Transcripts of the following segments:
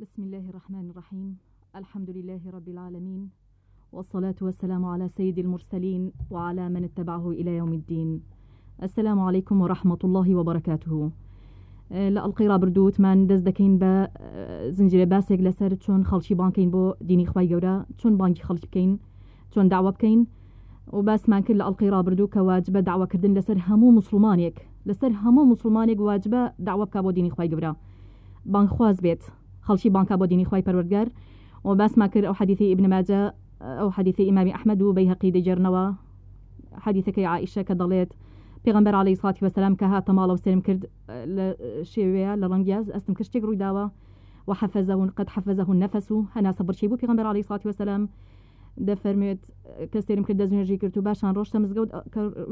بسم اللە الرحمن الرحیم الحمد للە رب العالمین والصلاة والسلام علی سید المرسلین وعلی من اتبعه الى یوم الدین السلام علیکم ورحمة الله وبرکاته لە ئەڵلقەی ڕابردووتمان دەست دەکەین بە زنجێ باسێک لەسەر چۆن خەڵکی بانکەین بۆ دینی خی گەورە چۆن بانکی خەڵک بکەین چۆن داوا بکەین و باسمان کرد لە ئەڵلقەی ڕابردوو کە واجبە داواکردن لەسەر هەموو مسلمانێک لەسەر هەموو مسلمانێک واجبە داوا بک بۆ دینی خی گەورە بانگخواز بێت خەڵکی بانکا بۆ دینی خوای پەروەردگار و باسما کرد ئەو حەدیثی ابن ماجە ئەو حەدیثی امام احمد و بەیهەقی دەیگێرنەوە حەدیثەکەی عائشە کە دەڵێت پێغەمبەر علیه الصلاة والسلام کە هاتە ماڵەوە سێرم کرد لە شێوەیە لە ڕەنگیا ئەستم کە شتێک ڕوویداوە وحفظه قد حفظه النفس هەناسە بڕچەی بۆ پێغەمبەر علیه الصلاة والسلام دەفەرموێت کەسێرم کرد دەستنوێژی کرد و باشان ڕۆشتە مزگەوت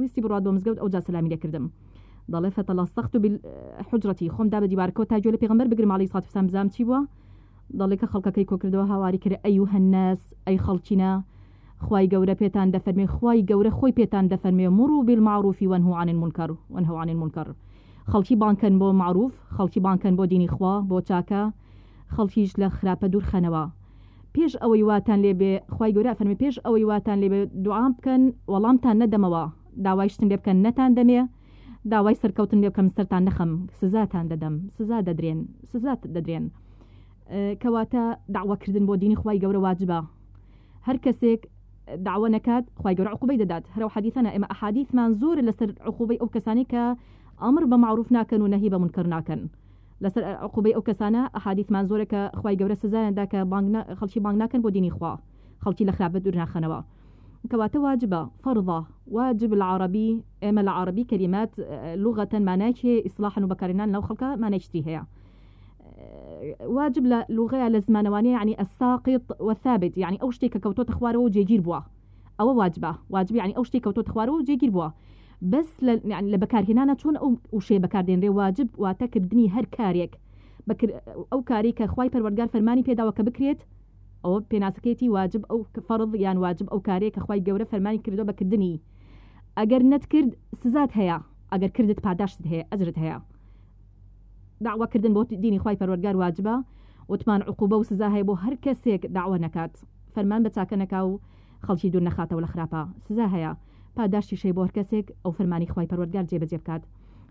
ویستی بڕات بۆ مزگەوت ئەو جاسەلامی لەکردم دەڵێ فەتەلا سەخت و حجرەتی خۆم دا بە دیوارکەوە تا گوێ لە پێغمبەر بگرم علی سات فسان بزام چی بووە دەڵێ کە خەڵکەکەی کۆکردەوە هاواری کرد ئەی و هەنەس ئەی خەڵچینە خوای گەورە پێتان دەفەرمێ خوای گەورە خۆی پێتان دەفەرمێ مڕ و بیل معروفی وەنهو عن المنکر وەنهو عن المنکر خەڵکی بانکەن بۆ معروف خەڵکی بانکەن بۆ دینی خوا بۆ چاکە خەڵکیش لە خراپە دوورخەنەوە پێش ئەوەی واتان لێبێ خی گەورە فەرمی پێش ئەوەی واتان لێبێ دوعام بکەن وەڵامتان نەدەمەوە داوای شتن لێ بکەن نەتان دەمێ داوای سەرکەوتن لێ بکەم سەران نەخەم سزاتان دەدەم سزا دەدرێن سزات دەدرێن کەواتە داواکردن بۆ دینی خی گەورە واجبە هەر کەسێک داوا نەکات خی گەورە عقوبەی دەدات هەرو حەدیثەنە ئێمە ئەحادیثمان زۆر لەسەر عقوبەی ئەو کەسانی کە ئەمر بە معروف ناکەن و نەهی بە منکەر ناکەن لەسەر عقوبەی ئەو کەسانە ئەحادیثمان زۆرە کە خوای گەورە سزایان دا کە بانگ نا خەڵکی بانگ ناکەن بۆ دینی خوا خەڵکی لە خراپە دوور ناخەنەوە کەواتە واجبە فەڕضە واجب العربی ئێمە لە عربی کەلیمات لغەتەن مانایکی هەیە ئیسلاحن و بەکارێنان لەو خەڵکە مانایکی تری هەیە واجب لە لغەیە لە زمانەوانی یعنی الساقط والثابت یعنی ئەو شتێک کە کەوتۆتە خوارەوە و جێگیر بووە ئەوە واجبە واجب یعنی ئەو شتێک کەوتۆتە خوارەوە و جێگیر بووە بەس لە یانی لە بەکارهێنانا چۆن ئەو وشەیە بەکاردێنرێ واجب واتە کردنی هەر کارێک بە کر ئەو کارەی کە خوای پەروەردگار فەرمانی پێداوە کە بکرێت ئەوە پێناسەکەیەتی واجب ئەو ک فەڕض یان واجب ئەو کارەیە کە خوای گەورە فەرمانی کردوە بە کردنی ئەگەر نەتکرد سزات هەیە ئەگەر کردت پاداشتت هەیە ئەجرت هەیە دەعوە کردن بۆ دینی خوای پەروەردگار واجبە وتمان عقوبە و سزا هەیە بۆ هەر کەسێک دەعوە نەکات فەرمان بە چاکە نەکا و خەڵکی دوور نەخاتەوە لە خراپە سزا هەیە پاداشتیش هەیە بۆ هەر کەسێک ئەو فەرمانی خوای پەروەردگار جێ بەجێ بکات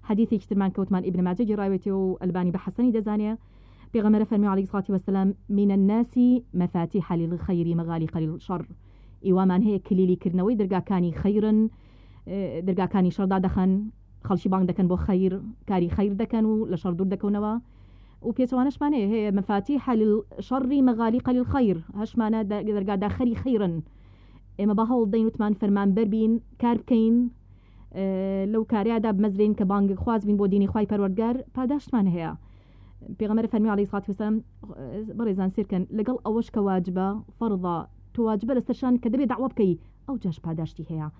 حەدیثێکی ترمان کەوتمان ئیبن ماجە گێڕاوێتی و ئەلبانی بە حەسەنی دەزانێ پێغەمبەر فەرمی علیه الصلاة والسلام من الناس مفاتيح للخير مغاليق للشر ئیوامان هەیە کلیلی کردنەوەی دەرگاکانی خیرن دەرگاکانی شەڕدا دەخەن خەڵکی بانگ دەکەن بۆ خەیر کاری خەیر دەکەن و لە شەڕ دوور دەکەونەوە و پێچەوانەشمانێ هەیە مەفاتی حل شەڕی مەغالی قەلیل خەیر هەشمانە دەرگا داخەری خەیرن ئێمە بە هەوڵ دەین وتمان فەرمان بەربین کار بکەین لەو کاریادا بمەزرین کە بانگ خواز بین بۆ دینی خی پەروەردگار پاداشتمان هەیە پێغەمەر فەرمی علی سات وسم بەڕێزان سرکەن لەگەڵ ئەوەش کە واجبە فەرضا تۆواجبە لەسەرشان کە دەبێت داوا بکەی ئەو جاش پاداشتی هەیە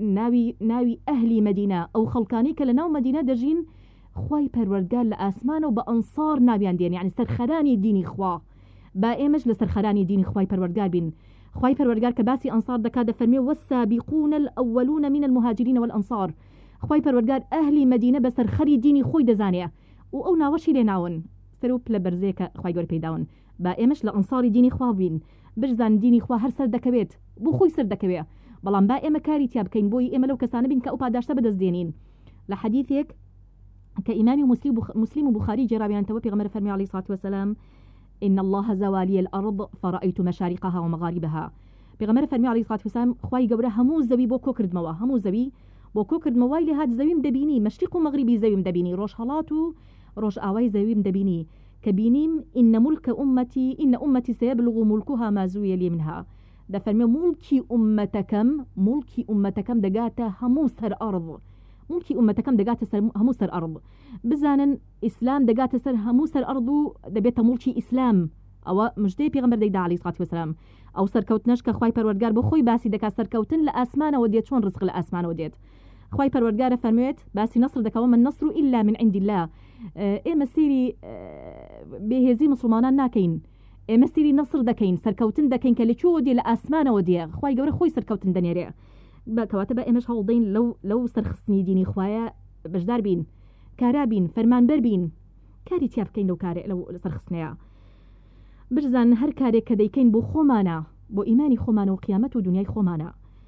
ناوی ناوی ئەهلی مەدینە ئەو خەڵکانی کە لە ناو مەدینە دەژین خوای پەروەردگار لە ئاسمانە و بە ئەنسار ناویان دێن یعنی سەرخەرانی دینی خوا با ئێمەش لە سەرخەرانی دینی خوای پەروەردگار بین خوای پەروەردگار کە باسی ئەنسار دەکات دەفەرمێ والسابقون الأولون من المهاجرین والأنصار خوای پەروەردگار ئەهلی مەدینە بە سەرخەری دینی خۆی دەزانێ و ئەو ناوەشی لێناون سەر و پلە بەرزەیەکە خوای گەورە پێی داون با ئێمەش لە ئەنساری دینی خوا بین بشزانن دینی خوا هەر سەردەکەوێت بۆ خۆی سەردەکەوێ بەڵام با ئێمە کاری تیا بکەین بۆی ئێمە لەو کەسانە بین کە ئەو پاداشتە بەدەست دێنین لە حەدیثێک کە ئیمامی مسلم و بخاری جێراویانتەوە پێغەمبەر فەرمی علیه الصلاة والسلام إن الله زوالي الأرض فرأيت مشارقها ومغاربها پێغەمبەر فەرمی علیه الصلاة والسلام خوای گەورە هەموو زەوی بۆ کۆ کردمەوە هەموو زەوی بۆ کۆ کردمەوەی لە هات زەویم دەبینی مەشریق و مەغریبی زەویم دەبینی ڕۆژهەڵات و ڕۆژئاوای زەویم دەبینی کە بینیم، ان ملک امتی ان امتی سیبلغ ملکها ما زوی لی منها، دەفەرمێ موڵکی ئوممەتەکەم، موڵکی ئوممەتەکەم دەگاتە هەموو سەر ئەڕض، موڵکی ئوممەتەکەم دەگاتە سەر هەموو سەر ئەڕض، بزانن ئیسلام دەگاتە سەر هەموو سەر ئەڕض و دەبێتە موڵکی ئیسلام، ئەوە مژدەی پێغەمبەر دەیدا علیە سڵاتی وسلام، ئەو سەرکەوتنەش کە خوای پەروەردگار بۆ خۆی باسی دەکات سەرکەوتن لە ئاسمانەوە دێت چۆن ڕزق لە ئاسمانەوە دێت، خوای پەروەردگار ئەفەرموێت باسی نەسر دەکا وەمە نەسر و ئیلا من عند اللە ئێمە سیری بێهێزی مسلمانان ناکەین ئێمە سیری نەسر دەکەین سەرکەوتن دەکەین کە لە چۆوە دێ لە ئاسمانەوە دێ خوای گەورە خۆی سەرکەوتن دەنێرێ بەکەواتە بە ئێمەش هەوڵدەین لەو لەو سەرخستنی دینی خوایە بەشدار بین کارا بین فەرمانبەر بین کاری تیا بکەین لەو کارێ لەو سەرخستنەیە برزان هەر کارێک کە دەیکەین بۆ خۆمانە بۆ ئیمانی خۆمانە و قیامەت و دنیای خۆمانە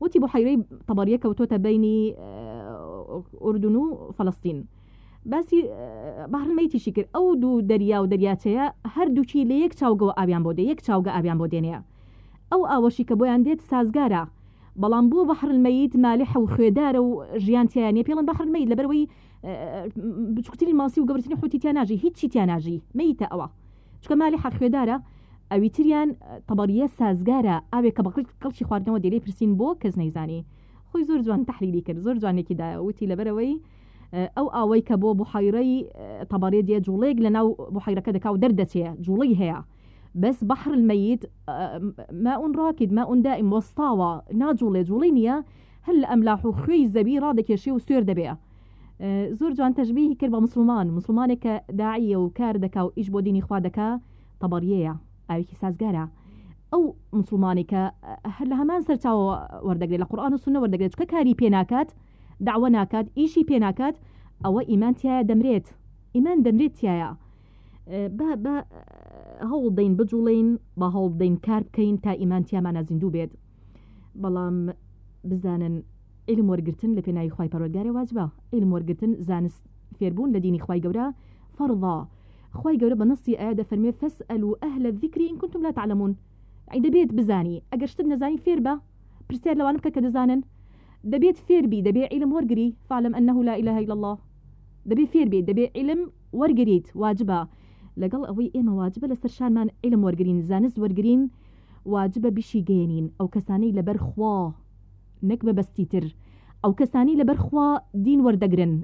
وتی بحیرەی طبریە کەوتۆتە بینی ئوردون و فلسطین باسی بەهر میتیشی کرد ئەو دوو دەریا و دەریاچەیە هەردووکی لە یەک چاوگەوە ئاویان بۆ دێ یەک چاوگە ئاویان بۆ دێنێ ئەو ئاوەشی کە بۆیان دێت سازگارە بەڵام بۆ بەحر مەیت مالح و خوێدارە و ژیان تیانە پێڵن بەحر مەیت لەبەرەوەی بچکوتری ماسی و گەورتنی حوتی تیاناژی هیچی تیاناژی مەیتە ئەوە چونکە مالی حەق خوێدارە ئەویتریان تەبەریە سازگارە ئاوێک کە بەقل کەڵکی خواردنەوە دێلی پرسین بۆ کەس نەیزانی خۆی زۆر جوان تحلیلی کرد زۆر جوانێکی دا وتی لەبەرەوەی ئەو ئاوەی کە بۆ بحیرەی تەبارێ دێ جوڵێک لە ناو بحیرەکە دەکا و دەردەچێ جوڵی هەیە بەس بەحر المەید ماون ڕاکید ماون دائم وەستاوە ناجوڵێ جوڵی نییە هەر لە ئەملاح و خوێی زەوی ڕادەکێشێ و سوێر دەبێ زۆر جوان تەشبیهی کرد بە مسلمان مسلمانێک کە داعیە و کار دەکا و ئیش بۆ دینی خوا دەکا تەبەڕیەیە ئاوێکی سازگارە ئەو مسلمانێک کە هەر لە هەمان سەرچاوە وەردەگرێت لە قورآن و سنە وەردەگرێت چکە کاری پێ ناکات داوە ناکات ئیشی پێ ناکات ئەوە ئیمان تایە دەمرێت ئیمان دەمرێت تایە بە بە هەوڵدەین بجوڵین بە هەوڵدەین کار بکەین تا ئیمان تیامانە زیندوو بێت بەڵام بزانن علم وەرگتن لە پێناوی خی پەرۆگارە واجبە علم وەرگتن زانست فێربوون لە دینی خی گەورە فەرضا خی گەورە بە نستی ئایا دەفەرمێ فەس ئەل و ئەهلە ذکری ان کنتم لا تعلمون دەبێت بزانی ئەگەر شتت نەزانی فێر بە پرسیار لەوانم کە کە دەزانن دەبێت فێربی دەبێ علم وەرگری فعلم انه لا اله الا الله دەبێ فێربی دەبێ علم وەرگریت واجبە لەگەڵ ئەوەی ئێمە واجبە لەسەر شانمان علم وەرگین زانست وەرگین واجبە بشیگەیەنین ئەو کەسانەی لەبەر خوا نەک مەبەستی تر ئەو کەسانەی لەبەر خوا دین وەردەگرن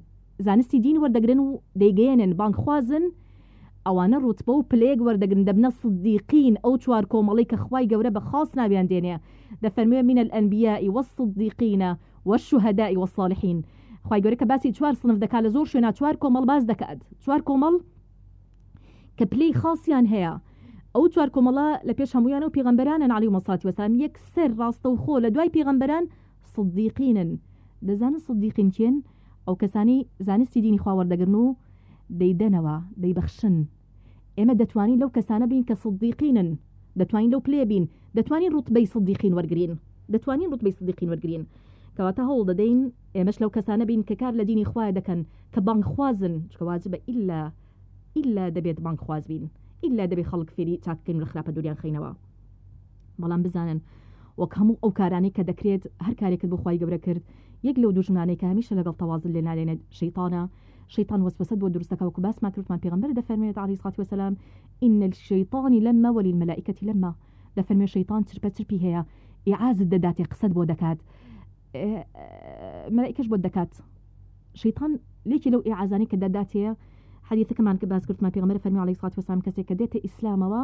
زانستی دین وەردەگرن و دەیگەیەنن بانگخوازن ئەوانە ڕوتبە و پلەیەک وەردەگرن دەبنە صدیقین ئەو چوار کۆمەڵەی کە خوای گەورە بە خاص ناویان دێنێ دەفەرموێ من الانبیاء والصدیقین والشهداء والصالحین خوای گەورە کە باسی چوار صنف دەکات لە زۆر شوێنا چوار کۆمەڵ باس دەکات چوار کۆمەڵ کە پلەی خاصیان هەیە ئەو چوار کۆمەڵە لە پێش هەمویانە و پێغەمبەرانن علی مەساتی وەسام یەکسەر ڕاستەوخۆ لە دوای پێغەمبەران صدیقینن دەزانن صدیقین کێن ئەو کەسانی زانستی دینی خوا وەردەگرن و دەیدەنەوە دەیبەخشن ئێمە دەتوانین لەو کەسانە بین کە صدیقینن دەتوانین لەو پلێ بین دەتوانین ڕوتبەی صدیقین وەرگین دەتوانین ڕوتبەی صدیقین وەرگین کەواتە هەوڵ دەدەین ئێمەش لەو کەسانە بین کە کار لە دینی خوای دەکەن کە بانگخوازن چکە واجبە ئیلا ئیلا دەبێت بانگخواز بین ئیلا دەبێت خەڵک فێری چاکەکەین لە خراپە دووریان خینەوە بەڵام بزانن وەک هەموو ئەو کارانەی کە دەکرێت هەر کارێکت بۆ خی گەورە کرد یەک لەو دوژمنانەی کە هەمیشە لەگەڵ تەوازل لێ نالێنێت شەیتانە شەیتان وەسوەسەت بۆ دروستەکە وەکو باسمان کردمان پێغمبەر دەفەرمێت علی سڵات وسلام إن الشيطان لما ولی الملائکة لما دەفەرمێ شەیتان چرپە چرپی هەیە ئیعازت دەداتێ قسەت بۆ دەکات مەلائکەش بۆت دەکات شەیتان لێکی لەو ئێعازانی کە دەداتەیە حەدیثەکەمان کە باس کردمان پێغمبەر فەرمی علیه الصلاة والسلام کەسێک کە دێتە ئیسلامەوە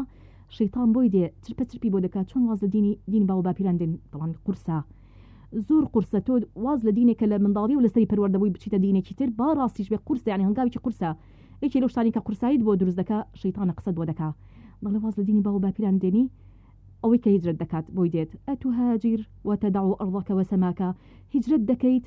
شەیتان بۆی دێ چرپە چرپی بۆ دەکات چۆن واز لە دینی دینی باو باپیران دێن بەڵام قورسە زۆر قورسە تۆ واز لە دینێک کە لە منداڵی و لەسەری پەروەردەبووی بچیتە دینێکی تر با ڕاستیش بێ قورسە یعنی هەنگاوێکی قورسە یەکی لەو شتانی کە قورساییت بۆ دروست دەکا شەیتانە قسەت بۆ دەکا بەڵێ واز لە دینی باو باپیران دێنی ئەوەی کە هیجرەت دەکات بۆی دێت ئەتو هاجیر وتەداو ئەڕضەکە وەسەماکە هیجرەت دەکەیت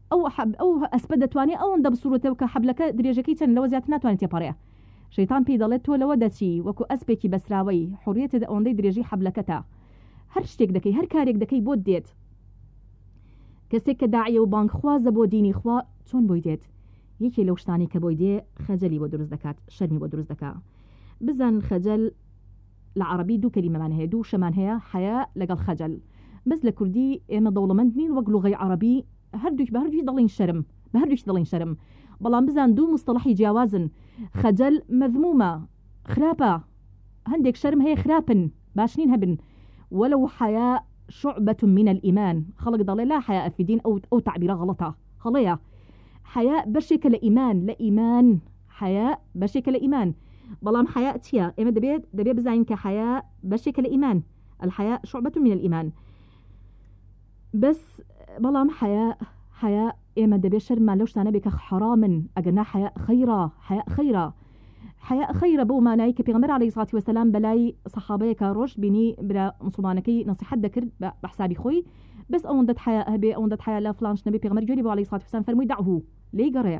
ئەو ئەو ئەسپە دەتوانێ ئەوەندە بسوڕێتەوە کە حەبلەکە درێژەکەی چەند لەوە زیاتر ناتوانێ تێپەڕێ. شەیتان پێی دەڵێ تۆ لەوە دەچی وەکو ئەسپێکی بەسراوەی، حوڕیەتت ئەوەندەی درێژی حەبلەکەتە. هەر شتێک دەکەی، هەر کارێک دەکەی بۆت دێت. کەسێک کە داعیە و بانگخوازە بۆ دینی خوا چۆن بۆی دێت؟ یەکێ لەو شتانەی کە بۆی دێ خەجەلی بۆ دروست دەکات، شەرمی بۆ دروست دەکا. بزن خەجەل. لە عەڕەبی دوو کەلیمەمان هەیە دوو وشەمان هەیە حەیا لەگەڵ خەجەل بەس لە کوردی ئێمە دەوڵەمەند نین وەک لوغەی عەڕەبی هەردووک بە هەردووی دەڵێین شەرم بە هەردووکی دەڵێین شەرم بەڵام بزان دوو موستەڵەحی جیاوازن خەجەل مەزمومە خراپە هەندێک شەرم هەیە خراپن باش نین هەبن وەلەو حەیا شعبة من الإيمان خەڵک دەڵێ لا حەیا فی دین ئەو ئەو تعبیرە غەڵەتە هەڵەیە حەیا بەشێکە لە ئیمان لە ئیمان حەیا بەشێکە لە ئیمان بەڵام حەیا چییە ئێمە دەبێت دەبێت بزانین کە حەیا بەشێکە لە ئیمان الحەیا شعبەت من الإيمان بەس بەڵام حەیا حەیا ئێمە دەبێت شەرمان لەو شتانە بێ کە حەرامن ئەگەر نا حەیا خەیرا حەیا خەیرا حەیا خەیرە بەو مانایی کە پێغمبەر علی ساتی وسلام بەلای سەحابەیەکە ڕۆژ بینی برا مسلمانەکەی نصیحەت دەکرد بە حسابی خۆی بس ئەوەندەت حیا هەبێ ئەوەندەت حیا لە فلانش نەبێ پێغمبەر گوێری بۆ علی ساتی وسلام فەرمووی دەعه لێی گەڕێ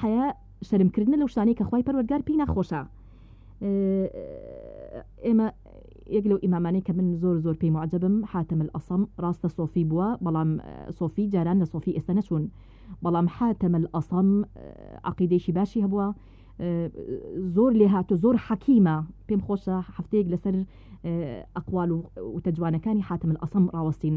حەیا شەرمکردنە لەو شتانەی کە خی پەروەگار پێی ناخۆشە ئێمە یەک لەو ئیمامانەی کە من زۆر زۆر پێی معجبم حاتم ئەسم ڕاستە سۆفی بووە بەڵام سۆفی جاران لە سۆفی ئێستا نەچوون بەڵام حاتم ئەسم عقیدێکی باشی هەبووە زۆر لێ هاتو زۆر حەکیمە پێم خۆشە هەفتەیەک لەسەر ئەقوال و تەجوانەکانی حاتم ئەسم ڕاوەستین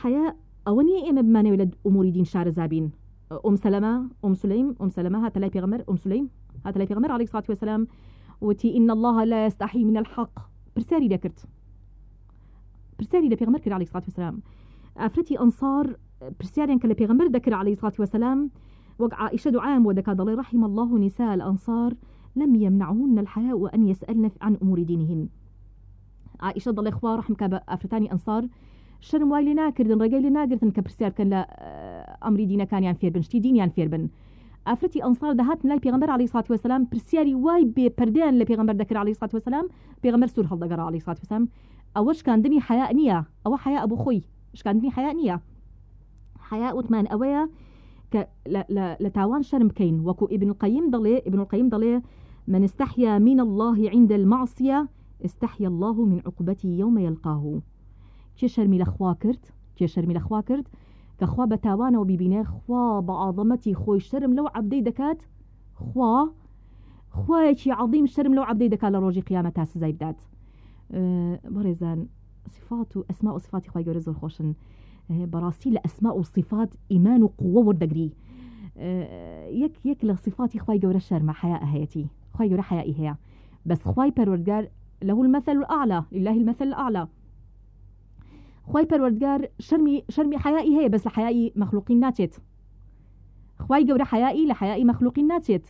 حەیا ئەوە نیە ئێمە بمانەوە لە ئوموری دین شارەزا بین ئوم سەلەمە ئوم سلیم ئوم سەلەمە هاتە لای پێغەمبەر ئوم سلیم هاتە لای پێغەمبەر علیه الصلاة والسلام وتی ان الله لا يستحي من الحق پرسیاری دەکرد پرسیاری لە پێغەمبەر کرد علیه الصلاة والسلام ئافرەتی ئەنصار پرسیاریان کە لە پێغەمبەر دەکرد علیه الصلاة والسلام وەک عائشە دوعایان بۆ دەکات دەڵێ رحم الله نساء الانصار لم يمنعهن الحياء وان يسألن عن امور دينهن عائشە دەڵێ خوا ڕحم کا بە ئافرەتانی ئەنسار شەرم وای لێ ناکردن ڕێگەی لێ ناگرتن کە پرسیار بکەن لە ئەمری دینەکانیان فێربن شتی دینیان فێربن ئافرەتی ئەنسار دەهات لای پێغمبەر علی سات وسلام پرسیاری وای بێ پردیان لە پێغمبەر دەکرد علی سات وسلام پێغمبەر سوور هەڵدەگەڕ علی سات وسلام ئەوە شکاندنی حیا نییە ئەوە حیا ئەبوو خۆی شکاندنی حیا نییە حیا وتمان ئەوەیە کە لە تاوان شەرم بکەین وەکو ئیبن قیم دەڵێ ئیبن قیم دەڵێ من استحيا من الله عند المعصية استحی اللە من عقوبتی یوم یلقاه کێ شەرمی لە خوا کرد کێ شەرمی لە خوا کرد کە خوا بە تاوانەوە بیبینێ خوا بە عەزەمەتی خۆی شەرم لەو عەبدەی دەکات خوا خوایەکی عەظیم شەرم لەو عەبدەی دەکات لە ڕۆژی قیامەت تا سزای بدات بەڕێزان صفات و ئەسما و صفاتی خۆی گەورە زۆر خۆشن بەڕاستی لە ئەسما و صفات ئیمان و قووە وردەگری یەک یەک لە صفاتی خی گەورە شەرمە حیا هەیەی خی گەورە حیائی هەیە بەس خوای پەروەردگار له المثل الاعلى لله المثل الاعلى خوای پەروەردگار شەرمی شەرمی حیائی هەیە بەس لە حیائی مەخلوقین ناچێت خوای گەورە حیائی لە حیائی مەخلوقین ناچێت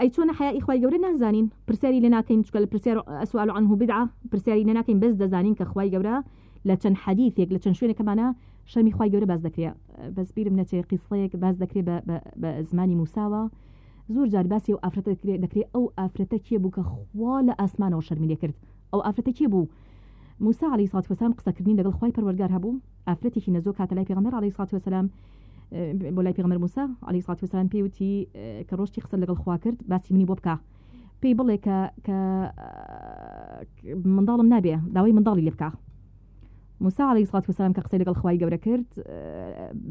ئەی چۆنە حیائی خوای گەورە نازانین پرسیاری لە ناکەین چکە لە پرسیار ئەسوال عنه بدعە پرسیاری لە ناکەین بەس دەزانین کە خوای گەورە لە چەند حەدیثێک لە چەند شوێنێک کەمانە شەرمی خوای گەورە باس دەکرێت بەس بیرم نەچێت قیسڵەیەک باس دەکرێت بە زمانی موساوە زۆر جار باسی و ئافرەتە دەکرێت دەکرێت ئەو ئافرەتە کێ بوو کە خوا لە ئاسمانەوە شەرمی لێ کرد ئەو ئافرەتە کێ بوو موسا علی سات وسلام قسەکردنی لەگەڵ خی پەروەرگار هەبوو ئافرەتێکی نەزۆک هاتە لای پێغمبەر علی سات وسلام بۆ لای پێغمەر موسا علی سات وسلام پێوتی کە ڕۆشتی قسە لەگەڵ خوا کرد باسی منی بۆ بکە پێی بڵێ کە کە منداڵم نابێ داوای منداڵی لێ بکە موسا علی سڵات وسلام کە قسەی لەگەڵ خی گەورە کرد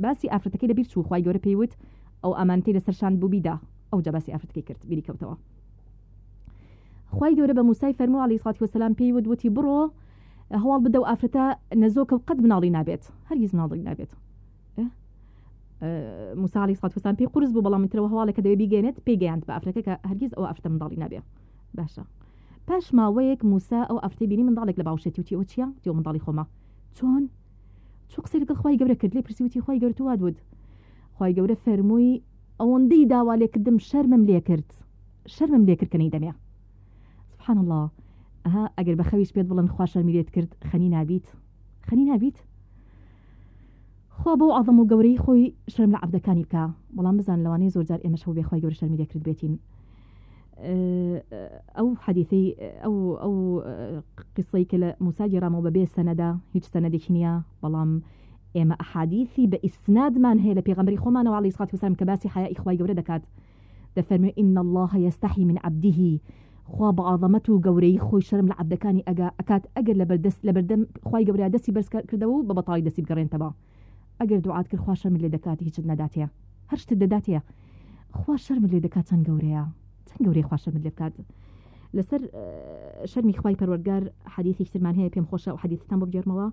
باسی ئافرەتەکەی لەبیر چوو خی گەورە پێیوت ئەو ئامانتی لەسەر شان بوو بیدا ئەو جا باسی ئافرەتەکەی کرد بیری کەوتەوە خی گەورە بە موسای فەرمو علی سڵات وسلام پێی وت وتی بڕۆ هەواڵ بدە و ئافرەتە نەزۆکە و قەت مناڵی نابێت هەرگیز مناڵی نابێت مساڵی ساتوسان پێی قرس بوو بەڵام ترەوە هەواڵێک کە دەوێ بیگەێنێت پێگەیاند بە ئەفرەکە کە هەرگیز ئەو ئەفتە منداڵی نابێ باشە پاش ماوەیەک موسا ئەو ئەفتی بینی منداڵێک لە باوشێتی وتیەوە چیە تێ منداڵی خۆما چۆن چو قسەی لەگەڵ خی گەورە کرد لێ پرسیوتی خی گەورت واد بود خی گەورە فەرمووی ئەوەندەی داوا لێکردم شەرمم لێ کرد شەرمم لێ کرد کەنەی دەمێ سبحان الله ئەها ئەگەر بە خەویش پێت بڵن خوا شەرمیلێت کرد خەنی نابیت خەنی نابیت خوا بەو عەظەم و گەورەی خۆی شەرم لە عەبدەکانی بکا بەڵام بزان لەوانەیە زۆر جار ئێمەش هەوو بێ خوای گەورە شەرمی لێ کرد بێتین ئەو حەدیثی ئەو ئەو قسەی کە لە موسا گێرامەوە بەبێ سەنەدا هیچ سەنەدێکی نییە بەڵام ئێمە ئەحادیثی بە ئیسنادمان هەیە لە پێغەمبەری خۆمانەوە عەلەیهی سڵات وسلام کە باسی حەیای خوای گەورە دەکات دەفەرموێ ان اللە یستحی من عبده خوا بە عەزەمەت و گەورەیی خۆی شەرم لە عەبدەکانی ئەگا ئەکات ئەگەر لەبەردەست لەبەردەم خوای گەورە دەستی بەرز کردەوە و بە بەتاڵی دەستی بگەڕێنتەوە ئەگەر دوعات کرد خوا شەرمت لێ دەکات هیچت نەداتێ هەر شتت دەداتێ خوا شەرمت لێ دەکات چەند گەورەیە چەند گەورەی خوا شەرمت لێ بکات لەسەر شەرمی خوای پەروەردگار حەدیثی شتمان هەیە پێم خۆشە و حەدیثتان بۆ بگێرمەوە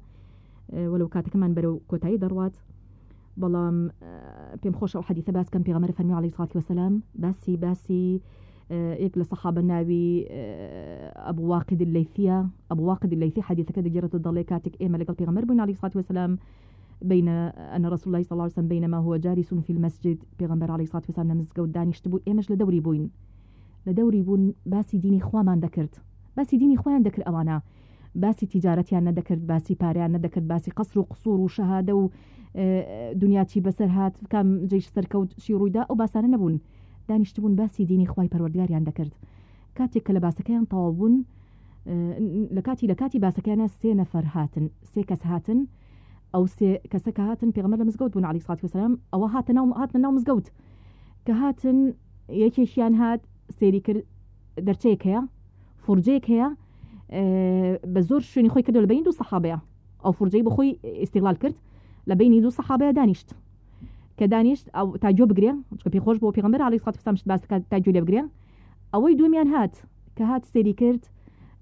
وەلو کاتەکەمان بەرەو کۆتایی دەڕوات بەڵام پێم خۆش ئەو حەدیثە باس کەم پێغەمەر فەرمی علی سڵاتی وسلام باسی باسی یەک لە سەحابە ناوی ئەبواقی دلیفە ئەبواقی دلیفی حەدیثەکە دەگەێتە دەڵێ کاتێک ئێمە لەگەڵ پێغەمەر بووین علی سڵاتی وسلام بین ئەە رسول الله صلی وسلم بینەما هو جاری سون فی المسجد پێغمبەر علی سات وسلام لە مزگەوت دانیشت بوو ئێمەش لە دەوری بووین لە دەوری بوون باسی دینی خوامان دەکرد باسی دینی خۆیان دەکرد ئەوانە باسی تیجارەتیان نەدەکرد باسی پاریان نەدەکرد باسی قەسر و قسوور و شەهادە و دنیاچی بەسەر هاات کام جیش سەرکەوت شی ڕوویدا ئەو باسانە نەبوون دانیشتبوون باسی دینی خی پەروەردگاریان دەکرد کاتێک کە لە باسەکەیان تەوا بوون لە کاتی لە کاتی باسەکانە سێ نەفەر هاتن سێ کەس هاتن ئەو سێ کەسە کە هاتن پێغمە لە مزگەوت بوون علی سات وسلام ئەوە هاتە ناو هاتە ناو مزگەوت کە هاتن یەکێکیان هات سێری کرد دەرچەیەکەیە فرجەیەک هەیە بە زۆر شوێنی خۆی کردو لە بینی دوو سەحابەیە ئەو فرجەی بە خۆی ئیسیغلال کرد لە بینی دوو سەحابەیە دانیشت کە دانیشت ئەو تاجۆ بگرێ چکە پێ خۆش بۆ پێغمبەر علی سات سامش باس تاجۆ لێ بگرێ ئەوەی دومیان هات کە هات سێری کرد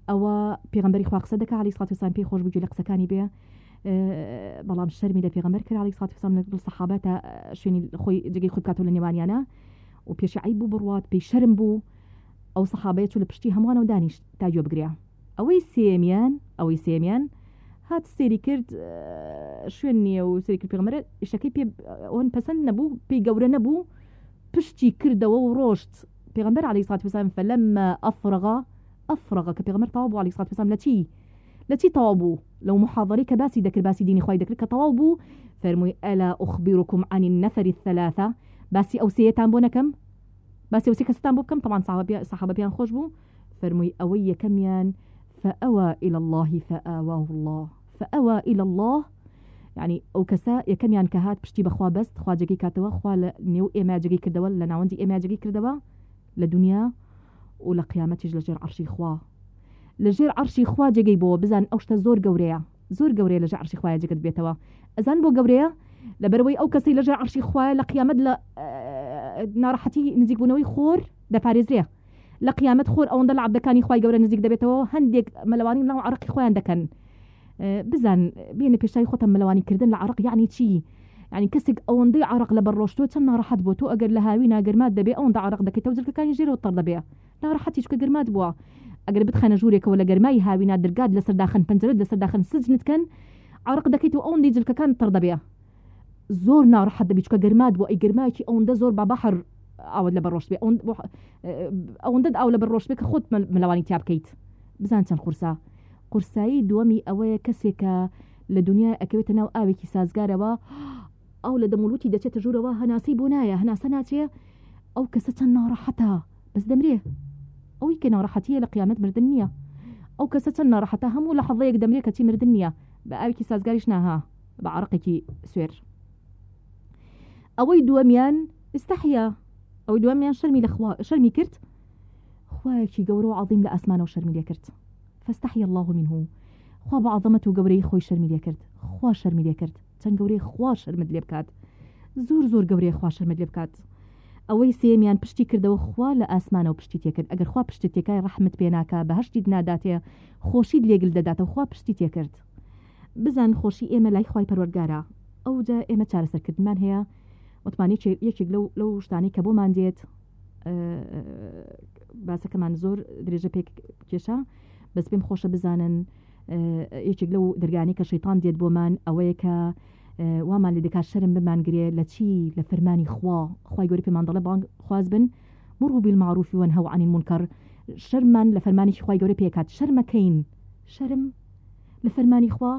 ئەوە پێغمبەری خوا قسە دەکە علی سات سام پێ خۆش بجی لە قسەکانی بێ بەڵام شەرمی لە پێغمبەر کرد علی سات سام لە دڵ سەحابە تا شوێنی خۆی جگەی خودکاتۆ لە نێوانیانە و پێشعی بوو بڕوات پێی شەرم بوو ئەو سەحابەیە چوو لە پشتی هەموانەوە دانیشت تا گوێ بگرێ ئەوەی سێمیان ئەوەی سێمیان هات سێری کرد شوێن نییە و سێری کرد پێغمەرە ئیشەکەی پێ ئەوەن پەسەند نەبوو پێی گەورە نەبوو پشتی کردەوە و ڕۆشت پێغمبەر علی سات وسان فەلەمە ئەفرغا ئەفرغا کە پێغمەر تاوا بۆ علی سات وسان لە چی لە چی تەوا بوو لەو محاضری کە باسی دەکرد باسی دینی خی دەکرد کە تەواو بوو فەرمووی ئەلا ئۆخبیرکم عنی نەفری الثلاثە باسی ئەو سێتان بۆ نەکەم باسی ئەوسی کەستان بۆ بکەم تەمان سەحابە پێیان خۆش بوو فەرمووی ئەوەی یەکەمیان فەئەوە إلى الله فآواه الله فأوى إلى الله یعنی ئەو کەسە یەکەمیان کە هات پشتی بەخوا بەست خواجگەی کاتەوە خوا لە نێو ئێماجگەی کردەوە لە ناوەندی ئێماجگەی کردەوە لە دنیا و لە قیامەتیش لە ژێر عەرشی خوا لە ژێر عەرشی خوا جێگەی بۆ بزان ئەو شتە زۆر گەورەیە زۆر گەورەیە لەژێر عەرشی خوایە جێگەت بێتەوە ئەزان بۆ گەورەیە لەبەرەوەی ئەو کەسی لەژێر عەرشی خوایە لە قیامەت لە ناڕەحەتی نزیکبوونەوەی خۆر دەپارێزرێ لە قیامەت خۆر ئەوەندە لە عبدەکانی خی گەورە نزیک دەبێتەوە هەندێک مەلەوانی ناو عراقی خۆیان دەکەن بزان بێنە پێشای خۆتە مەلەوانی کردن لە عراق یعنی چی ینی کەسێک ئەوەندەی عراق لە بەڕۆشتۆ چەند ناڕەحەت بۆ تۆ ئەگەر لە هاوی ناگەرمات دەبێ ئەوەندە عراق دەکەیتەوە جرکەکانی ژێرەوە تەڕ دەبێ ناڕەحەتی چکە گەرمات بووە ئەگەر بتخەنە ژوورێکەوە لە گەرمای هاوینا درگات لەسەر داخن پەنجەرەت لەسەر داخن سجنت کەن عرق دەکەیت و ئەوەندەی جلکەکان تڕ دەبێ زۆر ناڕەحەت دەبی چکە گەرمات بۆ ئەی گەرمایکی ئەوەندە زۆر بە بەحر ئاوت لە بەڕۆشت بێ ئەوەندەت ئاو لە بەڕۆشت بێ کە خۆت مەلەوانی تیا بکەیت بزان چەند قورسە قورسایی دووەمی ئەوەیە کەسێکە لە دنیا ئەکەوێتە ناو ئاوێکی سازگارەوە ئەو لە دەموڵوتی دەچێتە ژوورەوە هەناسەی بۆ نایە هەناسە ناچێ ئەو کەسە چەند ناڕەحەتە بەس دەمرێ ئەوی کە ناڕەحەتیە لە قیامەت مردن نییە ئەو کەسە چەند ناڕەحەتە هەموو لە حەڵەیەک دەمرێ کەچی مردن نییە بە ئاوکی سازگاریش ناها بە عڕقێکی سوێر ئەوەی دووەمیان ئستەحیا ئەوەی دووەمیان شەرمی لە شەرمی کرد خوایەکی گەورە و عظیم لە ئاسمانە و شەرمی لێ کرد فستحی الله منه خوا بە عظەمەت و گەورەی خۆی شەرمی لێ کرد خوا شەرمی لێ کرد چەند گەورەیە خوا شەرمت لێ بکات زۆر زۆر گەورەیە خوا شەرمت لێ بکات ئەوەی سێمیان پشتی کردەوە خوا لە ئاسمانەوە پشتی تێکرد ئەگەر خوا پشت تێکای ڕەحمت پێناکە بەهشتیت ناداتێ خۆشیت لێگل دەداتەوە خوا پشتی تێکرد بزان خۆشی ئێمە لای خی پەروەرگارە ئەوجا ئێمە چارەسەرکردمان هەیە وتمانی یەکێک لەو لەو شتانی کە بۆمان دێت باسەکەمان زۆر درێژە پێک کێشە بەس پێم خۆشە بزانن یەکێک لەو دەرگانەی کە شەیتان دێت بۆمان ئەوەیە کە وامان لێ دەکات شەرم بمانگرێ لە چی لە فەرمانی خوا خی گەوری پێمان دەڵێ بانگ خواز بن مڕ و بیل معروفی وەن هەو عنین منکەڕ شەرمان لە فەرمانێکی خی گەورە پێکات شەرمەکەین شەرم لە فەرمانی خوا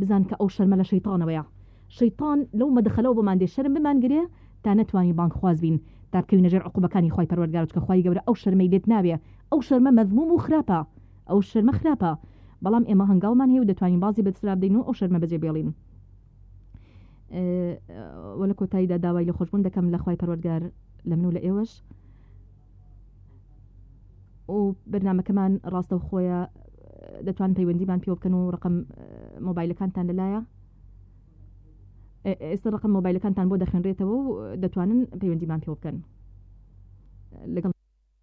بزان کە ئەو شەرمە لە شەیتانەوەیە شەیتان لەو مەدەخەلەوە بۆمان دێ شەرم بمانگرێ تا نەتوانین بانگ خواز بین تاکەوی نەژێر عقوبەکانی خی پەروەردگارچکە خی گەورە ئەو شەرمەی لێت ناوێ ئەو شەرمە مەزموم و خراپە ئەو شەرمە خراپە بەڵام ئێمە هەنگاومان هەیە و دەتوانین بازی بەدسرا بدەین و ئەو شەرمە بەجێ بێڵین وە لە کۆتاییدا داوای لە خۆشببوون دەکەم لە خی پەروەگار لە من و لە ئێوەش و بەرنمەکەمان ڕاستە و خۆیە دەتوان پەیوەندیمان پێ بکەن و ڕقم مۆبایلەکانتان لەلایە ئێستا ڕقم مۆبایلەکانتان بۆ دەخێنرێتەوە و دەتوانن پەیوەندیمان پێ بکەن لەگەڵ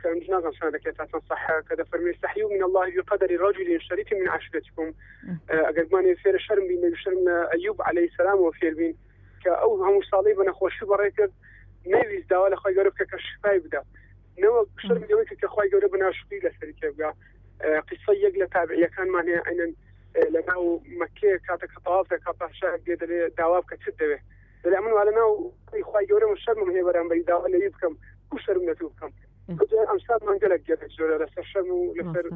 کە منیش نازانم سەنەدەکەی ئەساسەن سەحە کە دەفەرموێ سەحی و من الله بقدر رجل شریف من عشرتكم ئەگەر گوانێ فێرە شەرم بین لە شەرم لە ئەیوب عەلەی سەلام و فێر بین کە ئەو هەموو ساڵی بە نەخۆشی بەڕێ کرد نەویست داوا لە خۆی گەورە بکە کە شفای بدا نەوە شەرم لەوەی کە خۆی گەورە بە ناشکری لەسەری تێبگا قسە یەک لە تابعیەکانمان هەیە عینەن لەناو مەکێ کاتەکە تەواف دەکا پاشا دێ دەلێ داوا بکە چ دەوێت دەلێ ئەمن وا لەناو ی خوای گەورەم و شەرمم هەیە بەرامبەری داوا لەوی بکەم کو شەرم لەتو بکەم بەجای ئەم سات من گەلەک گەلەک جۆرە لەسەر شەرم و لەسەر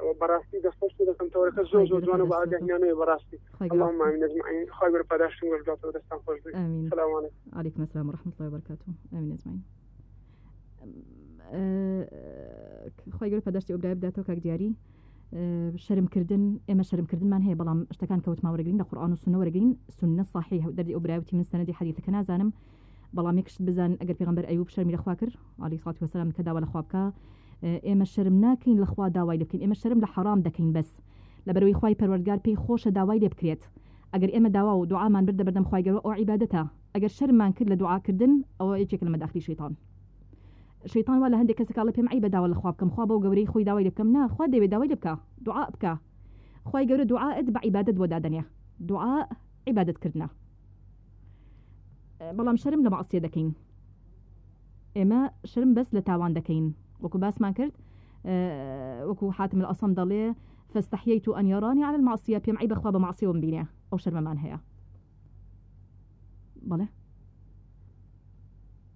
ڕاستە و بەڕاستی دەست خۆش بۆ دەکەم تەوەرەکە زۆر خی زۆر گەورە جوانە بە پاداشتان ئاگاهینانەیە بەڕاستی خی گەورە اللهم آمین اجمعین خوای گەورە پاداشتتون بەش بداتەوە دەستان خۆش بێت ئامین سلام علیکم علیکم السلام ورحمة الله وبركاته آمين أجمعين خی گەورە پاداشتی ئۆبرای بداتەوە کاک دیاری شرمکردن ئێمە شرمکردنمان هەیە بەڵام شتەکان کەوتماوەرەگرین لە قڕان و سنەوەرەگرین سنە صحی دەردی ئەو براوتی من سەنەدی حەدیثەکە نازانم بەڵام یەکشت بزان ئەگەر پێغمبەر ئەیوب شەرمی لەخوا کرد علی سات وسلام کە داوا لە خوابکە ئێمە شرم ناکەین لەخوا داوای لە بکەین ئێمە شرم لە حرام دەکەین بەس لە بەروی خی پەروەرگار پێی خۆشە داوای لێ بکرێت ئەگەر ئێمە داوا و دوعامان بردە بەردەم خخوای گەرە ئەو عیباەتە ئەگەر شەرمان کرد لە دوعاکردن ئەوە یەکێک لە مەداخلی شەیتان شەیتان وا لە هەندێک کەسەکە ئەڵێ پێم عەیبە داوا لە خوا بکەم خوا بەو گەورەی خۆی داوای لێ بکەم نا خوا دەیەوێ داوای لێ بکە دوعا بکە خوای گەورە دوعائت بە عیبادەت بۆ دادەنێ دوعا عیبادەت کردنە بەڵام شەرم لە مەعسیە دەکەین ئێمە شەرم بەس لە تاوان دەکەین وەکو باسمان کرد وەکو حاتم لە ئەسەم دەڵێ فاستحييت أن يراني على المعصية بيم عيب أخوة بمعصية ومبينة أو شرممان هيا بله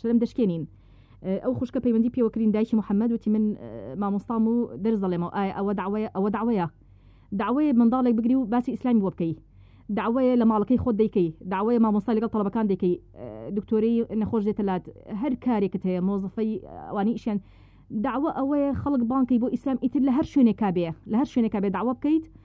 شەرم دەشکێنین ئەو خوشکە پەیوەندی پێوە کرین دایکی محەممەد وتی من مامۆستام و دەرز دەڵێمەوە ئایا ئەوە داوایە ئەوە داوایە داوایە منداڵێک بگری و باسی ئیسلامی بۆ بکەی داوایە لە ماڵەکەی خۆت دەیکەی داوایە مامۆستا لەگەڵ تەڵەبەکان دەکەی دکتۆری نەخۆش دێتەلات هەر کارێکت هەیە مۆزفەی ئەوانی ئیشیان داوە ئەوەیە خەڵک بانکەی بۆ ئیسلام ئیتر لە هەر شوێنێکا بێ لە هەر شوێنێکا بێ داوا بکەیت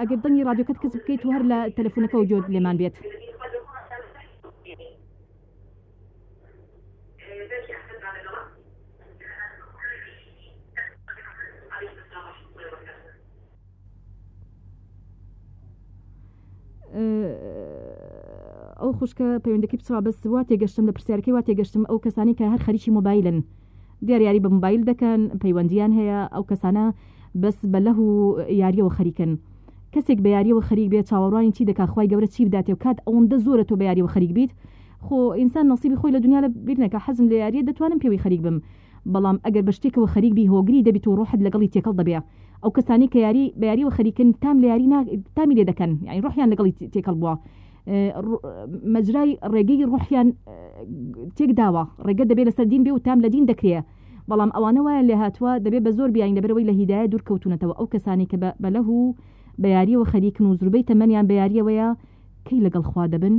ئەگەر دەنگی ڕادیۆکەت کەس بکەیت و هەر لە تەلەفۆنەکەەوە جۆت لێمان بێت. ئەو خوشکە پەیوەندەکەی بچڕا بەس وا تێگەشتم لە پرسیارەکەی وا تێگەشتم ئەو کەسانی کە هەر خەریکی مۆبایلن دیار یاری بە موبایل دەکەن پەیوەندیان هەیە ئەو کەسانە بەس بە لەه و یاریەوە خەریکن کەسێک بە یاریەوە خەریک بێت چاوەڕوانی چی دەکات خی گەورە چی بداتێ و کات ئەوەندە زۆرە تۆ بە یاریەوە خەریک بیت خۆ ئینسان نەسیبی خۆی لە دنیا لە بیرنەکە حەزم لە یاریە دەتوانم پێوی خەریک بم بەڵام ئەگەر بە شتێکەوە خەریک بی هۆگری دەبیت و ڕۆحت لەگەڵی تێکەڵ دەبێ ئەو کەسانی کە یاری بە یاریەوە خەریکن تام لە یاری تامی لێ دەکەن یعنی ڕۆحیان لەگەڵی تێکەڵ بووە مەجرای ڕێگەی ڕوحیان تێکداوە ڕێگە دەبێت لەسەر دین بێ و تام لە دین دەکرێ بەڵام ئەوانە وایە لێ هاتووە دەبێت بە زۆر بیاین لەبەرەوەی لە هیدایە دوور کەوتونەتەوە ئەو کەسانی کە بەلەه و بەیاریەوە خەریکن و زربەی تەمەنیان بەیاریەوەیە کەی لەگەڵ خوا دەبن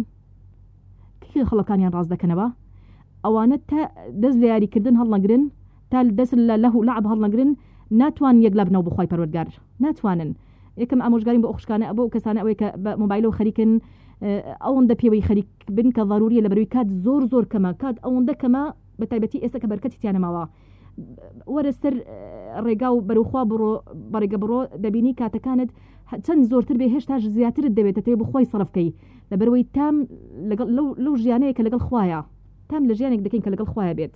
کەی خەڵەکانیان ڕاست دەکەنەوە ئەوانە تا دەست لە یاریکردن هەڵنەگرن تا دەست لە لەه و لەعب هەڵنەگرن ناتوان یەک لە بنەوە بخوای پەروەگار ناتوانن یەکەم ئامۆژگاریم بۆ ئەو خوشکانە ئەبۆ و کەسانە ئەوەی کە بە مۆبایلەوە خەریکن ئەوەندە پێوەی خەریک بن کە ضروریە لە بەروی کات زۆر زۆر کەمە کات ئەوەندە کەمە بە تایبەتی ئێستا کە بەرکەتی تیانەماوە وەرە سەر ڕێگا و بەروخوا بڕۆ بەڕێگە بڕۆ دەبینی کاتەکانت چەند زۆرتر بێ هێشتاش زیاترت دەوێتە تێ بخوای سەرفکەی لە بەروەی تام لەگەڵ لەو ژیانەیە کە لەگەڵ خویە تام لە ژیانێک دەکەین کە لەگەڵ خویە بێت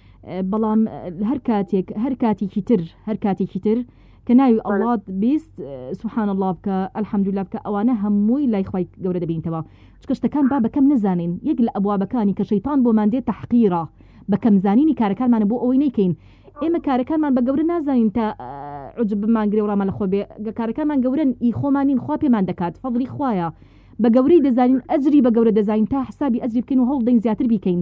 بەڵام هەر کاتێک هەر کاتێکی تر هەر کاتێکی تر کە ناوی ئەڵات بیست سوحان الله بکە ئەلحەمدولا بکە ئەوانە هەمووی لای خی گەورە دەبینتەوە چکەشتەکان با بەکەم نزانین یەک لە ئەبوابەکانی کە شەیتان بۆمان دێت تحقیرا بەکەم زانینی کارەکانمانە بۆ ئەوەی نیکەین ئێمە کارەکانمان بە گەورە نازانین تا عجب بمان گرێ و ڕامە لە خۆ بێ کارەکانمان گەورن ئی خۆمانین خوا پێمان دەکات فەضلی خوایە بە گەورەی دەزانین ئەجری بە گەورە دەزانین تا حسابی ئەجری بکەین و هەوڵدەین زیاتر بیکەین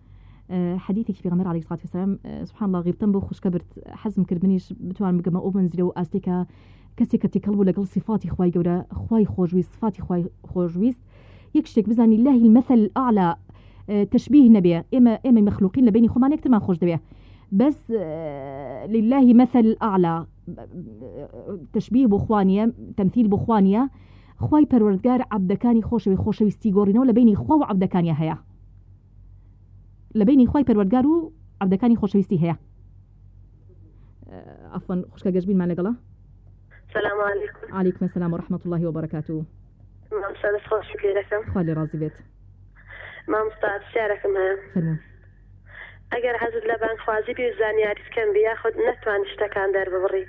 حەدیثێکی پێغەمبەر علیه الصلاة والسلام سبحان الله غیبتم بۆ خوشکە برد حەزم کرد منیش بتوان بگەمە ئەو منزلە و ئاستێکە کەسێک کە تێکەڵ بوو لەگەڵ صفاتی خوای گەورە خوای خۆشویست صفاتی خوای خۆشویست یەک شتێک بزانی الله المثل الاعلى تشبيه نەبێ ئێمە ئێمە مەخلوقین لە بینی خۆمان یەکترمان خۆش دەوێ بەس لله مثل الاعلى تشبيه بۆ خوانیە تەمثیل بۆ خوانیە خوای پەروەردگار عبدەکانی خۆشەوی خۆشەویستی گۆڕینەوە لە بینی خوا و عبدەکانی هەیە لەبەینی خوای پەروەردگار و عەبدەکانی خۆشەویستی هەیە عفوا خوشکە گەشبینمان لەگەڵە سلام علیکم علیکم السلام ورحمة الله وبركاته مامستا دەست خۆش شکری دەکەم خوا لێ ڕازی بێت مامستا پرسیارەکەم هەیە فەرموو ئەگەر حەزت لە بانخوازی بی زانیاری بکەم بیا خود نتوان شتەکان دەربڕی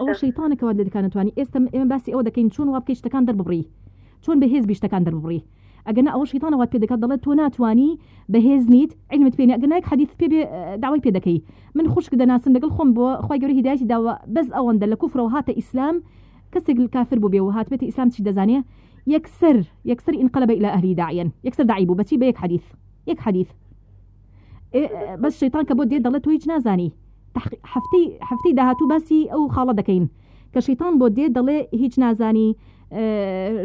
ئەو شەیتانەکەوات لە دکانتوانی ئێستا ئێمە باسی ئەوە دەکەین چۆن وابکەی شتەکان دەربڕی چۆن بەهێز بیشتەکان دەربڕی ئەگەرنا ئەوە شەیتانە وات پێدەکات دەڵێت تۆ ناتوانی بەهێز نیت علمت پێنی ئەگەر نایک حەدیث پێ داوای پێ دەکەی من خوشک دەناسم لەگەڵ خۆم بۆ خی گەوری هیدایەتی داوە بەس ئەوەندە لە کوفرەوە هاتە ئیسلام کەسێک کافر بوو بێ و هاتبێتی ئیسلام چی دەزانێ یەکسەر یەکسەر ئینقلب الى اهلی داعیەن یەکسەر داعی بوو بەچی بە یەک حەدیث یەک حەدیث بەس شەیتان کە بۆ دێت دەڵێت تۆ هیچ نازانی هەفتەی هەفتەی داهاتوو باسی ئەو خاڵە دەکەین کە شەیتان بۆ دێت دەڵێ هیچ نازانی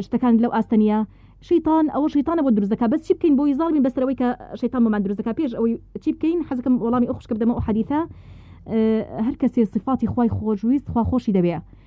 شتەکان لەو ئاستەنە شیطان ئەوە شیطانە بۆ دروستەکە بەس چی بکەین بۆی زاڵمی بەسەرەوەی کە شیطان بۆمان دروستەکە پێش ئەوەی چی بکەین حەزەکەم وەڵامی ئەو خوشکە بدەمە ئەو حەدیثە هەر کەسێ صفاتی خوای خۆشویست خوا خۆشی دەوێ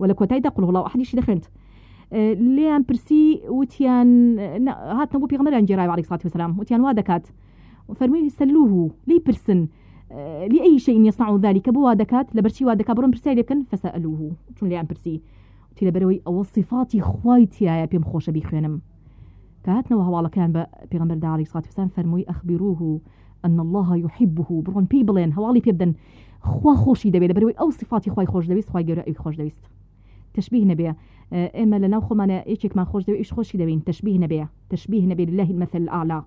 وە لە کۆتایدا قل هو اللە احدیشی دەخوێند لێیان پرسی وتیان هاتنە بۆ پێغمەران گێرای علی سڵاتی وسلام وتیان وا دەکات فەرمی سەلوه لی پرسن لی ئەی شەین یصنع ذلك بۆ وا دەکات لەبەرچی وا دەکات بڕۆن پرسیاری لێکن فسألوه چون لێیان پرسی وتی لەبەرەوەی ئەوە صفاتی خوای تایە پێم خۆشە بیخوێنم کاتنەوە هەواڵەکان بە پێغمبەر داڵی سڵاتی وسلام فەرمووی ئەخبیروه أن الله يحبه بڕۆن پێی بڵێن هەواڵی پێ بدەن خوا خۆشی دەبێت لەبەرەوەی ئەو سفاتی خی خۆش دەویست خی گەورە ئەوی خۆش دەویست تشببیه نەبێ ئێمە لە ناو خۆمانە یەکێکمان خۆش دەوێت ئیش خۆشی دەوین تشببیه نەبێ تشببیه نەبێت لەهی مەثل ئالا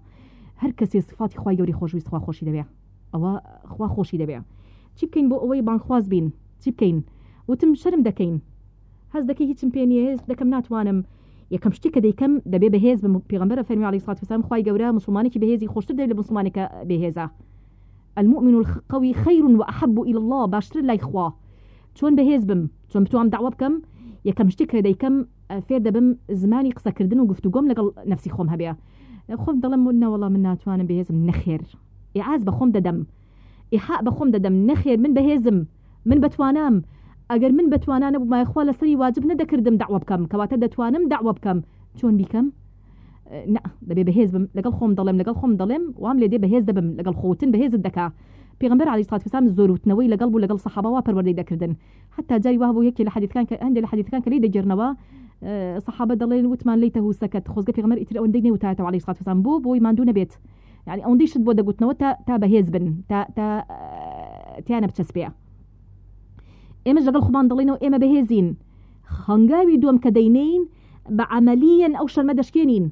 هەر کەسێ سفاتی خی گەوری خۆشویست خوا خۆشی دەوێ ئەوە خوا خۆشی دەوێ چی بکەین بۆ ئەوەی بانخواز بین چی بکەین وتم شەرم دەکەین هەز دەکەی هیچم پێ نیە هێز دەکەم ناتوانم یەکەم شتی کە دەیکەم دەبێ بەهێز بم پێغمبەر فەرمی علی سات وسلام خی گەورە مسلمانێکی بەهێزی خۆشتر دەبێت لە مسلمانێکە بەهێزە المومن الخقوی خیر و احب الی اللە باشترە لای خوا چۆن بەهێز بم چۆن بتوام داوا بکەم یەکەم شتێک کە دەیکەم فێر دەبم زمانی قسەکردن و گفتوگۆم لەگەڵ نفسی خۆم هەبێ خۆم دەڵم نەوەڵا من ناتوانم بەهێزم نەخێر ئعاز بە خۆم دەدەم ئیحا بە خۆم دەدەم نەخێر من بەهێزم من بەتوانام ئەگەر من بەتوانانە بمایخوا لەسەری واجب نەدەکردم داوا بکەم کەواتە دەتوانم داوا بکەم چۆن بیکەم نا دەبێ بەهێز بم لەگەڵ خۆم دەڵێم لەگەڵ خۆم دەڵێم وام لێ دێ بەهێز دەبم لەگەڵ خۆتن بەهێزت دەکا پێغمبەر علی سات وسام زۆر وتنەوەی لەگەڵ بوو لەگەڵ سەحابەوە پەروەردەی دەکردن حتا جاری واه بوو یەکێ لە حەدیثەکان کە هەندێک لە حەدیثەکان کە لی دەگیرنەوە صحابە دەڵێن وتمان لی تەهوو سەکەت خۆزگە پێغمبەر ئیتر ئەوەندەی نەوتایەتەوە علی سات وسام بۆ بۆی ماندوو نەبێت یعنی ئەوەندەی شت بۆ دەگوتنەوە تا تا بەهێز بن تا تا تیانە بچەسپەیە ئێمەش لەگەڵ خۆمان دەڵێنەوە ئێمە بەهێزین هەنگاوی دوم کە دەینین بە عملیەن ئەو شەرمە دەشکێنین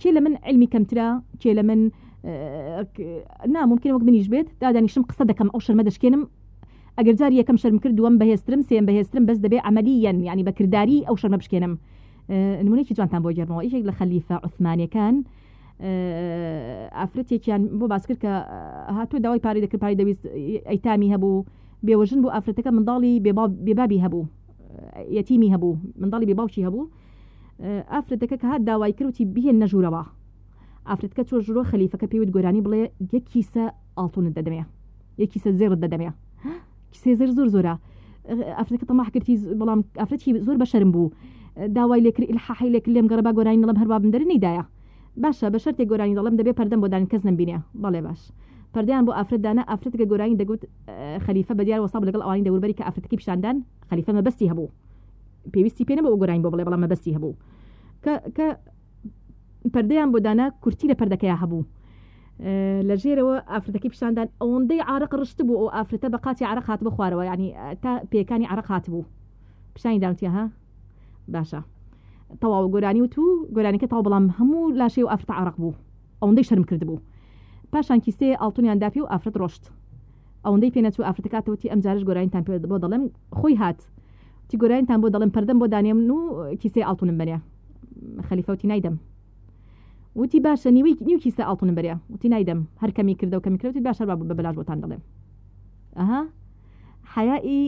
کێ لە من علمی کەمترە کێ لە من ناممکن وەک منیش بێت دادانیشم قسە دەکەم ئەو شەرمە دەشکێنم ئەگەر جار یەکەم شەرم کرد دووەم بەهێسترم سێم بەهێسترم بەس دەبێ عملیەن ینی بە کردداری ئەو شەرمە بشکێنم نمونێکی جوانتان بۆ گەرمەوە یەکێک لە خەلیفە عوثمانەکان ئافرەتێکیان بۆ باسکرد کە هاتوو داوای پارەی دەکرد پارەی دەویست ئەیتامی هەبوو بێوەژن بۆ ئافرەتەکە منداڵی بێبابی هەبوو یەتیمی هەبوو منداڵی بێ باوکی هەبوو ئافرەتەکە کە هات داوای کروتی بهێن نەژوورەوە ئافرەتکە چۆ ژرۆ خەلیفەکە پێوت گۆرانی بڵێ یەک کیسە ئاڵتونت دەدەمێ یەک کیسە زێڕت دەدەمێ کیسێ زێر زۆر زۆرە ئافرەتەکە تەماح کردی بەڵام ئافرەتی زۆر بەشەرم بوو داوای لێکرد الحاحی لێک لێم گەڕبا گۆرانی دەڵم هەروا بندەر نەیدایە باشە بە شەرتێک گۆرانی دەڵم دەبێ پەردەم بۆدان کەس نمبینێ بەڵێ باش پەردەیان بۆ ئافرەت دانا ئافرەتگە گۆرانی دەگوت خەلیفە بەدیار وەستا لەگەڵ ئەوانی دەوربەری کە ئافرەتەکەی پیشاندان خەلیفە مەبەستی هەبوو پێویستی پێ نەبوو گۆرانی بۆ بڵێ بەڵام مەبەستی هەبوو کە پەردەیان بۆ دانا کورتی لە پەردەکەیا هەبوو لە ژێرەوە ئافرەتەکەی پیشاندان ئەوەندەی عراق ڕشت بوو ئەو ئافرەتە بە قاتی عراق هات بخوارەوە ینی تا پێکانی عراق هات بوو پیشانی داوتە ها باشە تەواو گۆرانی و تو گۆرانەکە تاو بەڵام هەموو لاشەی و ئافرەت عراق بوو ئەوەندەی شەرم کردبوو. پاشان کیسەیە ئاڵتونیان داپێ و ئافرەت ڕۆشت. ئەوەندەی پێ نەچوو ئافرەتەکە تۆتی ئەمجارەش گۆرانیتان پێ بۆ دەڵێم خۆی هات. تی گۆرانیتان بۆ دەڵێم پەردەم بۆ دانێم و کیسەی ئاڵتونم بەرێ. خەلیفە وتی نایدەم. وتی باشە نیوەی نیو کیسە ئاڵتونم بەرێ. وتی نایدەم. هەر کەمی کردە و کەمی کردە وتی باشە هەر با بەبەلاش بۆتان دەڵێم. ئەها حەیائی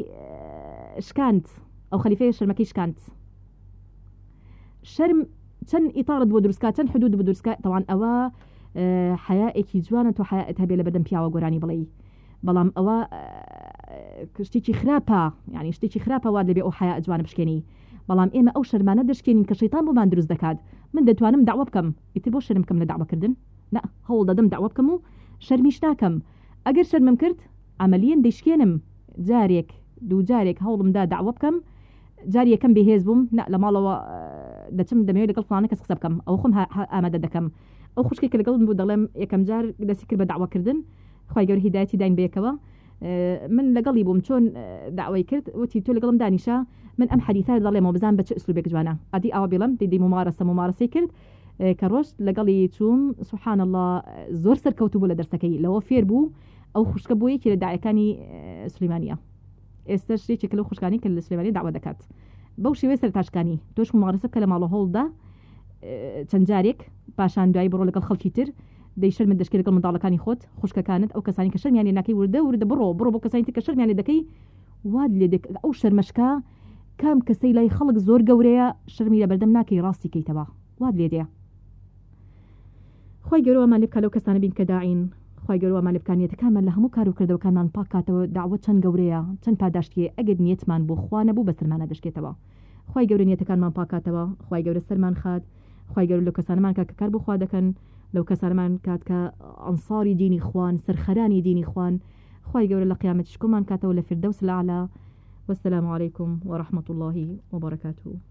شکاند. ئەو خەلیفەیە شەرمەکەی شکاند. شەرم چەند ئیتاڕت بۆ دروستکە چەند حدود بۆ دروستکە تەوان ئەوە حەیاێکی جوانە تۆ حەیات هەبێ لە بەدەم پیاوە گۆرانی بڵێ بەڵام ئەوە شتێکی خراپە یعنی شتێکی خراپە وا دەبێ ئەو حیا جوانە بشکێنی بەڵام ئێمە ئەو شەرمانە دەشکێنین کە شەیتان بۆمان دروست دەکات من دەتوانم داوا بکەم ئیتر بۆ شەرم بکەم لە داواکردن نە هەوڵ دەدەم داوا بکەم و شەرمیش ناکەم ئەگەر شەرمم کرد ئەمەلیەن دەیشکێنم جارێک دوو جارێک هەوڵمدا داوا بکەم جاری یەکەم بێهێز بووم نە لە ماڵەوە دەچم دەمەوێت لەگەڵ فڵانە کەس قسە بکەم ئەوە خۆم ئامادە دەکەم ئەو خوشکی کە لەگەڵم بوو دەڵێم یەکەم جار دەستی کرد بە داواکردن خی گەور هیدایەتی داین بەیەکەوە من لەگەڵی بووم چۆن داوای کرد وتی تۆ لەگەڵم دانیشە من ئەم حەریفە دەڵێمەوە بزان بە چ ئسلوبێک جوانە ئەدی ئاوا بڵم دیدی ممارەسە ممارەسی کرد کە ڕۆشت لەگەڵی چووم سوحان الله زۆر سەرکەوتو بوو لە دەرسەکەی لەوە فێر بوو ئەو خوشکە بۆ یەکی لە داعەکانی سلیمانە ئێستەش یەکێکە لەو خوشکانەی کە لە سلێمانی دەعوە دەکات بەو شێوەیە سەرتا شکانی تۆش ممارەسە بکە لە ماڵە هۆڵدا چەند جارێک پاشان دوایی بڕۆ لەگەڵ خەڵکی تر دەی شەرمت دەشکێت لەگەڵ منداڵەکانی خۆت خوشکەکانت ئەو کەسانی کە شەرمیان لێ ناکەی وردە وردە بڕۆ بڕۆ بۆ کەسانی تر کە شەرمیان لێ دەکەی واد لێ دەک ئەو شەرمەشکا کام کەسەی لای خەڵک زۆر گەورەیە شەرمی لە بەردەم ناکەی ڕاستی کەیتەوە واد لێ دێ خوای گەورە وامان لێبکا لەو کەسانە بین کە داعین. خوای گەورە وامان لێبکا نیەتەکانمان لە هەموو کار و کردەوەکانمان پاک کاتەوە دەعوە چەند گەورەیە چەند پاداشتیە ئەگەر نیەتمان بۆ خوا نەبوو بەسەرمانا دەشکێتەوە خوای گەورە نیەتەکانمان پاک کاتەوە خوای گەورە سەرمان خات خوای گەورە لەوکەسانەمان کات کە کار بۆ خوا دەکەن لەو کەسانەمان کات کە ئەنساری دینی خوان سەرخەرانی دینی خوان خوای گەورە لە قیامەتیش کۆمان کاتەوە لە فردەوس لەعلا والسلام علیکم ورحمة الله وبرکاته